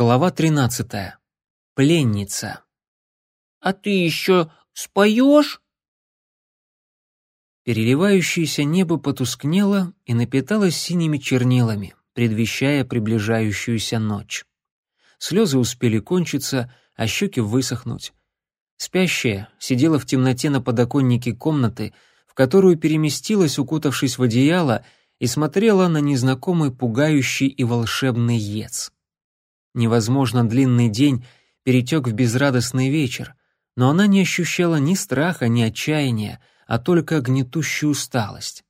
Глава 13. Пленница. «А ты еще споешь?» Переливающееся небо потускнело и напиталось синими чернилами, предвещая приближающуюся ночь. Слезы успели кончиться, а щеки высохнуть. Спящая сидела в темноте на подоконнике комнаты, в которую переместилась, укутавшись в одеяло, и смотрела на незнакомый пугающий и волшебный ец. Невозможно длинный день перетек в безрадостный вечер, но она не ощущала ни страха, ни отчаяния, а только гнетущую усталость.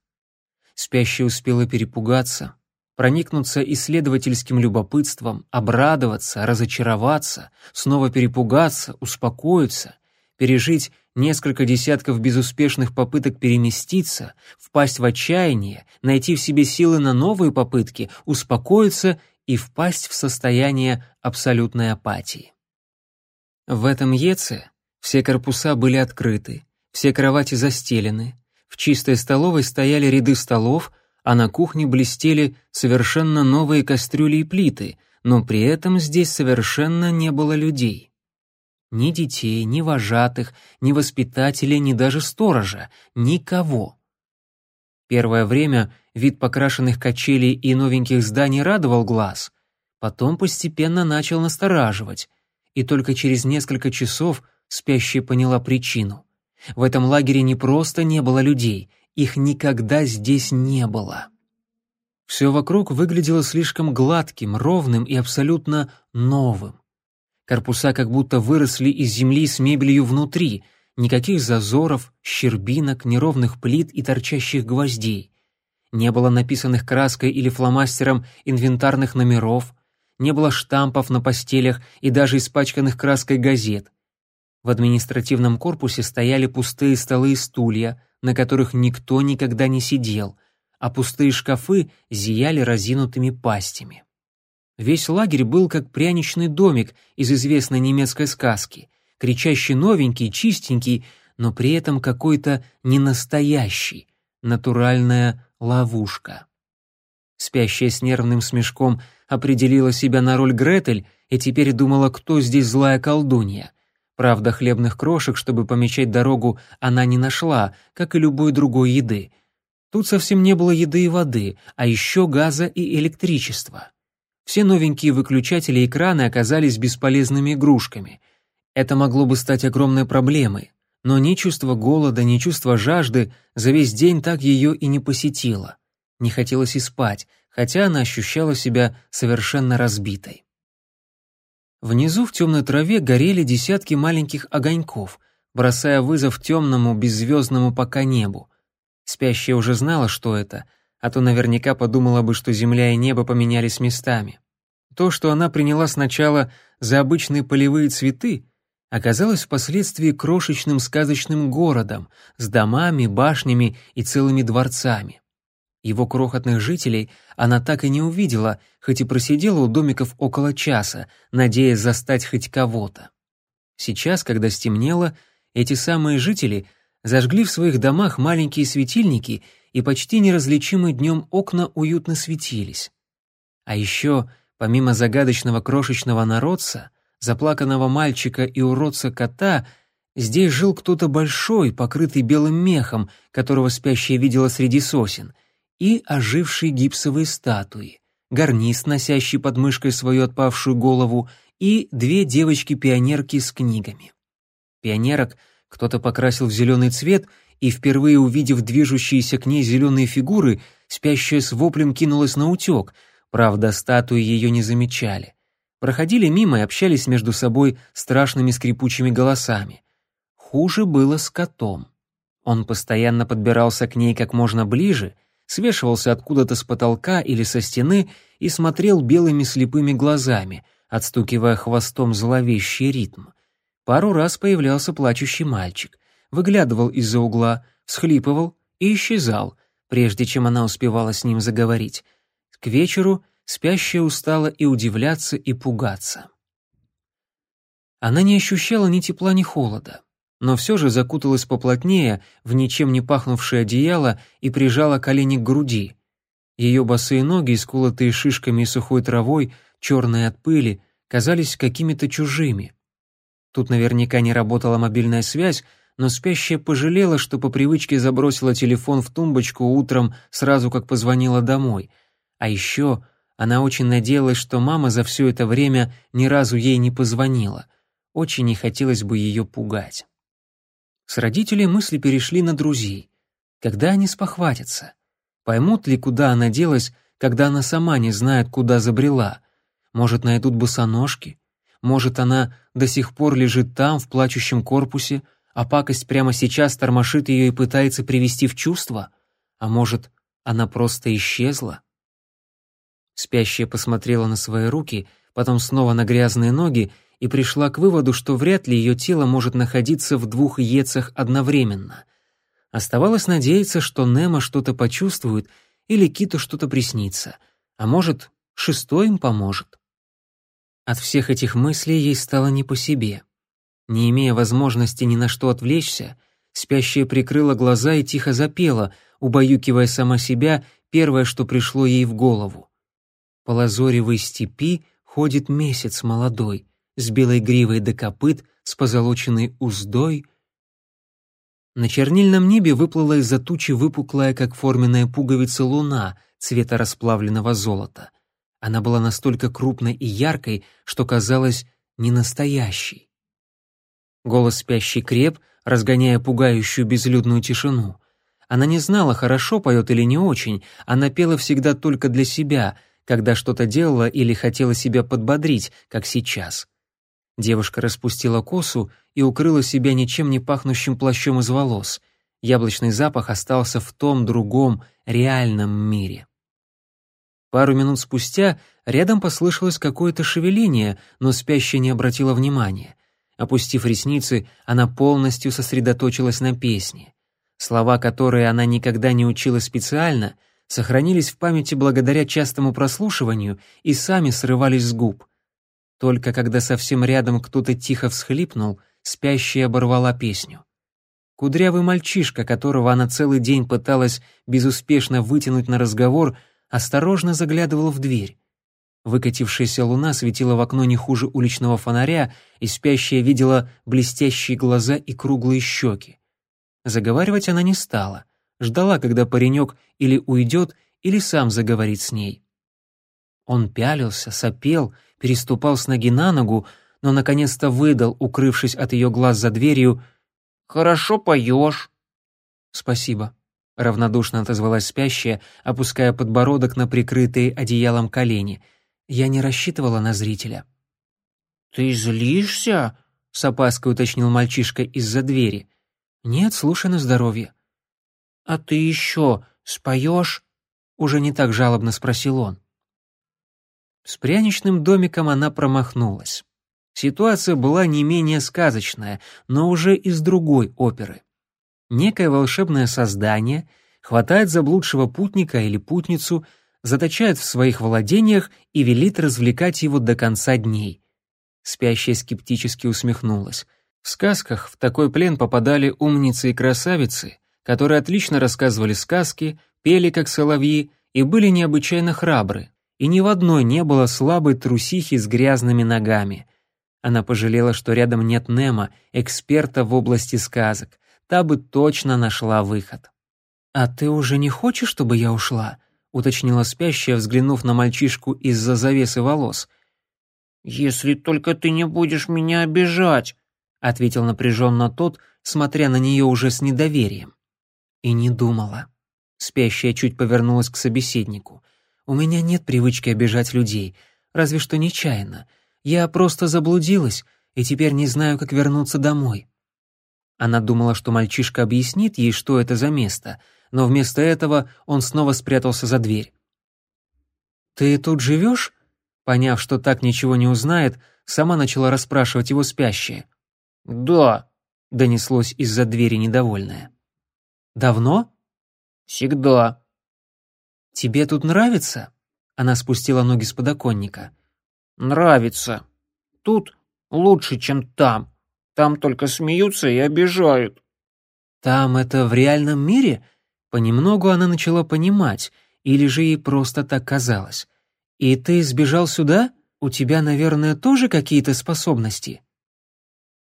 Спящая успела перепугаться, проникнуться исследовательским любопытством, обрадоваться, разочароваться, снова перепугаться, успокоиться, пережить несколько десятков безуспешных попыток переместиться, впасть в отчаяние, найти в себе силы на новые попытки, успокоиться и впасть в состояние абсолютной апатии. В этом Еце все корпуса были открыты, все кровати застелены, в чистой столовой стояли ряды столов, а на кухне блестели совершенно новые кастрюли и плиты, но при этом здесь совершенно не было людей. Ни детей, ни вожатых, ни воспитателей, ни даже сторожа, никого. Первое время вид покрашенных качелей и новеньких зданий радовал глаз, потом постепенно начал настораживать, и только через несколько часов спящая поняла причину. В этом лагере не просто не было людей, их никогда здесь не было. Все вокруг выглядело слишком гладким, ровным и абсолютно новым. Корпуса как будто выросли из земли с мебелью внутри — Никаких зазоров, щербинок, неровных плит и торчащих гвоздей. Не было написанных краской или фломастером инвентарных номеров, не было штампов на постелях и даже испачканных краской газет. В административном корпусе стояли пустые столы и стулья, на которых никто никогда не сидел, а пустые шкафы зияли разинутыми пастями. Весь лагерь был как пряничный домик из известной немецкой сказки — кричащий новенький, чистенький, но при этом какой-то ненастоящий, натуральная ловушка. Спящая с нервным смешком определила себя на роль Гретель и теперь думала, кто здесь злая колдунья. Правда, хлебных крошек, чтобы помечать дорогу, она не нашла, как и любой другой еды. Тут совсем не было еды и воды, а еще газа и электричества. Все новенькие выключатели и краны оказались бесполезными игрушками. Это могло бы стать огромной проблемой, но ни чувство голода, ни чувство жажды за весь день так ее и не посетило. Не хотелось и спать, хотя она ощущала себя совершенно разбитой. Внизу в темной траве горели десятки маленьких огоньков, бросая вызов темному, беззвездному пока небу. Спящая уже знала, что это, а то наверняка подумала бы, что земля и небо поменялись местами. То, что она приняла сначала за обычные полевые цветы, оказалась впоследствии крошечным сказочным городом с домами, башнями и целыми дворцами. Его крохотных жителей она так и не увидела, хоть и просидела у домиков около часа, надеясь застать хоть кого-то. Сейчас, когда стемнело, эти самые жители зажгли в своих домах маленькие светильники и почти неразличимые днем окна уютно светились. А еще, помимо загадочного крошечного народца, заплаканного мальчика и уродца-кота, здесь жил кто-то большой, покрытый белым мехом, которого спящая видела среди сосен, и ожившие гипсовые статуи, гарнист, носящий под мышкой свою отпавшую голову, и две девочки-пионерки с книгами. Пионерок кто-то покрасил в зеленый цвет, и, впервые увидев движущиеся к ней зеленые фигуры, спящая с воплем кинулась на утек, правда, статуи ее не замечали проходили мимо и общались между собой страшными скрипучими голосами. Хуже было с котом. Он постоянно подбирался к ней как можно ближе, свешивался откуда-то с потолка или со стены и смотрел белыми слепыми глазами, отстукивая хвостом зловещий ритм. Пару раз появлялся плачущий мальчик, выглядывал из-за угла, всхлипывал и исчезал, прежде чем она успевала с ним заговорить. К вечеру спящая устала и удивляться, и пугаться. Она не ощущала ни тепла, ни холода, но все же закуталась поплотнее в ничем не пахнувшее одеяло и прижала колени к груди. Ее босые ноги, исколотые шишками и сухой травой, черные от пыли, казались какими-то чужими. Тут наверняка не работала мобильная связь, но спящая пожалела, что по привычке забросила телефон в тумбочку утром сразу как позвонила домой. А еще она очень надеялась, что мама за все это время ни разу ей не позвонила. Очень не хотелось бы ее пугать. С родителей мысли перешли на друзей. Когда они спохватятся? Поймут ли, куда она делась, когда она сама не знает, куда забрела? Может, найдут босоножки? Может, она до сих пор лежит там, в плачущем корпусе, а пакость прямо сейчас тормошит ее и пытается привести в чувство? А может, она просто исчезла? Спящая посмотрела на свои руки, потом снова на грязные ноги и пришла к выводу, что вряд ли ее тело может находиться в двух ецах одновременно. Оставалось надеяться, что Немо что-то почувствует или Киту что-то приснится, а может, шестой им поможет. От всех этих мыслей ей стало не по себе. Не имея возможности ни на что отвлечься, спящая прикрыла глаза и тихо запела, убаюкивая сама себя первое, что пришло ей в голову. По лазоревой степи ходит месяц молодой, с белой гривой до копыт, с позолоченной уздой. На чернильном небе выплыла из-за тучи выпуклая, как форменная пуговица, луна цвета расплавленного золота. Она была настолько крупной и яркой, что казалась ненастоящей. Голос спящий креп, разгоняя пугающую безлюдную тишину. Она не знала, хорошо поет или не очень, она пела всегда только для себя, когда что-то делала или хотела себя подбодрить, как сейчас. Девушка распустила косу и укрыла себя ничем не пахнущим плащом из волос. Яблочный запах остался в том другом, реальном мире. Пару минут спустя рядом послышалось какое-то шевеление, но спящая не обратила внимания. Опустив ресницы, она полностью сосредоточилась на песне. Слова, которые она никогда не учила специально, сохранились в памяти благодаря частому прослушиванию и сами срывались с губ. Только когда совсем рядом кто-то тихо всхлипнул, спящая оборвала песню. Кудрявый мальчишка, которого она целый день пыталась безуспешно вытянуть на разговор, осторожно заглядывал в дверь. Выкатившаяся луна светила в окно не хуже уличного фонаря, и спящая видела блестящие глаза и круглые щеки. Заговаривать она не стала, ждала, когда паренек или уйдет, или сам заговорит с ней. Он пялился, сопел, переступал с ноги на ногу, но наконец-то выдал, укрывшись от ее глаз за дверью, «Хорошо поешь». «Спасибо», равнодушно отозвалась спящая, опуская подбородок на прикрытые одеялом колени. Я не рассчитывала на зрителя. Ты злишься? с опаской уточнил мальчишка из-за двери. Нет, слушай на здоровье. А ты еще споешь? уже не так жалобно спросил он. С пряничным домиком она промахнулась. Ситуация была не менее сказочная, но уже из другой оперы некое волшебное создание хватает заблудшего путника или путницу, заточает в своих владениях и велит развлекать его до конца дней. Спящая скептически усмехнулась. В сказках в такой плен попадали умницы и красавицы, которые отлично рассказывали сказки, пели как соловьи и были необычайно храбры, и ни в одной не было слабой трусихи с грязными ногами. Она пожалела, что рядом нет Немо, эксперта в области сказок, та бы точно нашла выход. «А ты уже не хочешь, чтобы я ушла?» — уточнила спящая, взглянув на мальчишку из-за завесы волос. «Если только ты не будешь меня обижать», — ответил напряженно тот, смотря на нее уже с недоверием. И не думала. Спящая чуть повернулась к собеседнику. «У меня нет привычки обижать людей, разве что нечаянно. Я просто заблудилась и теперь не знаю, как вернуться домой. Она думала, что мальчишка объяснит ей, что это за место, но вместо этого он снова спрятался за дверь. «Ты тут живешь?» Поняв, что так ничего не узнает, сама начала расспрашивать его спящее. «Да», — донеслось из-за двери недовольное. «Давно?» «Всегда». «Тебе тут нравится?» Она спустила ноги с подоконника. «Нравится. Тут лучше, чем там», там только смеются и обижают». «Там это в реальном мире?» Понемногу она начала понимать, или же ей просто так казалось. «И ты сбежал сюда?» у тебя, наверное, тоже какие-то способности?»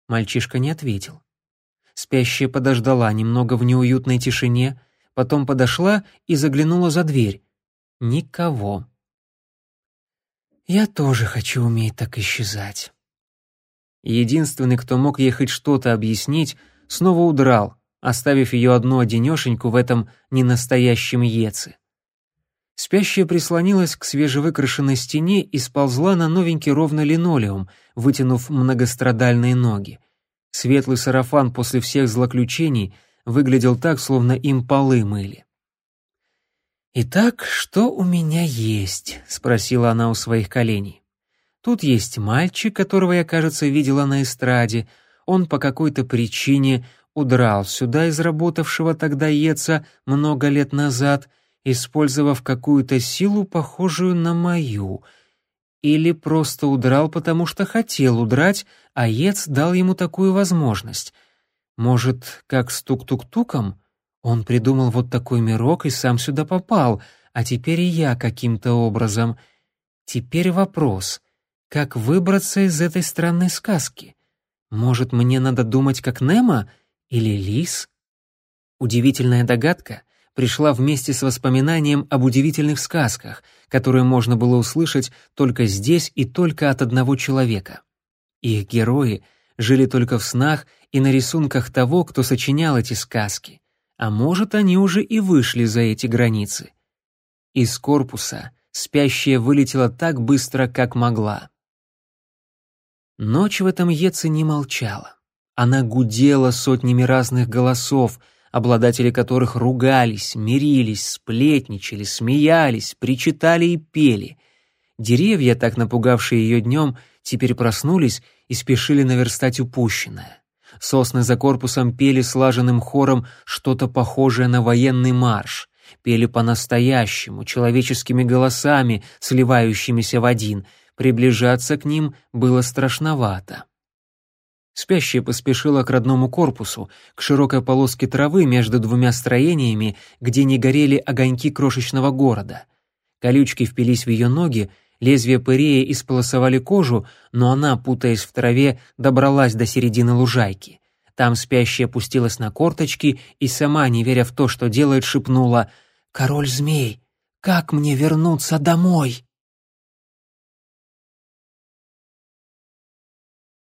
Мальчишка не ответил. Спящая подождала немного в неуютной тишине, потом подошла и заглянула за дверь. Никого. «Я тоже хочу уметь так исчезать». Единственный, кто мог ей хоть что-то объяснить, снова удрал, оставив ее одну одинешеньку в этом ненастоящем Еце. Спящая прислонилась к свежевыкрашенной стене и сползла на новенький ровный линолеум, вытянув многострадальные ноги. Светлый сарафан после всех злоключений выглядел так, словно им полы мыли. «Итак, что у меня есть?» — спросила она у своих коленей. «Тут есть мальчик, которого я, кажется, видела на эстраде. Он по какой-то причине удрал сюда из работавшего тогда Еца много лет назад — использовав какую-то силу, похожую на мою. Или просто удрал, потому что хотел удрать, а Ец дал ему такую возможность. Может, как с тук-тук-туком? Он придумал вот такой мирок и сам сюда попал, а теперь и я каким-то образом. Теперь вопрос, как выбраться из этой странной сказки? Может, мне надо думать как Немо или Лис? Удивительная догадка, пришла вместе с воспоминанием об удивительных сказках, которые можно было услышать только здесь и только от одного человека. Их герои жили только в снах и на рисунках того, кто сочинял эти сказки, а может, они уже и вышли за эти границы. Из корпуса спящая вылетела так быстро, как могла. Ночь в этом Еце не молчала. Она гудела сотнями разных голосов — обладатели которых ругались, мирились, сплетничали, смеялись, причитали и пели. Деревья, так напугавшие ее днем, теперь проснулись и спешили наверстать упущенное. Сосны за корпусом пели слаженным хором что-то похожее на военный марш, пели по-настоящему, человеческими голосами, сливающимися в один. Приближаться к ним было страшновато. Спящая поспешила к родному корпусу, к широкой полоске травы между двумя строениями, где не горели огоньки крошечного города. Колючки впились в ее ноги, лезвия пырея исполосовали кожу, но она, путаясь в траве, добралась до середины лужайки. Там спящая опустилась на корточки и сама, не веря в то, что делает, шепнула «Король змей, как мне вернуться домой?»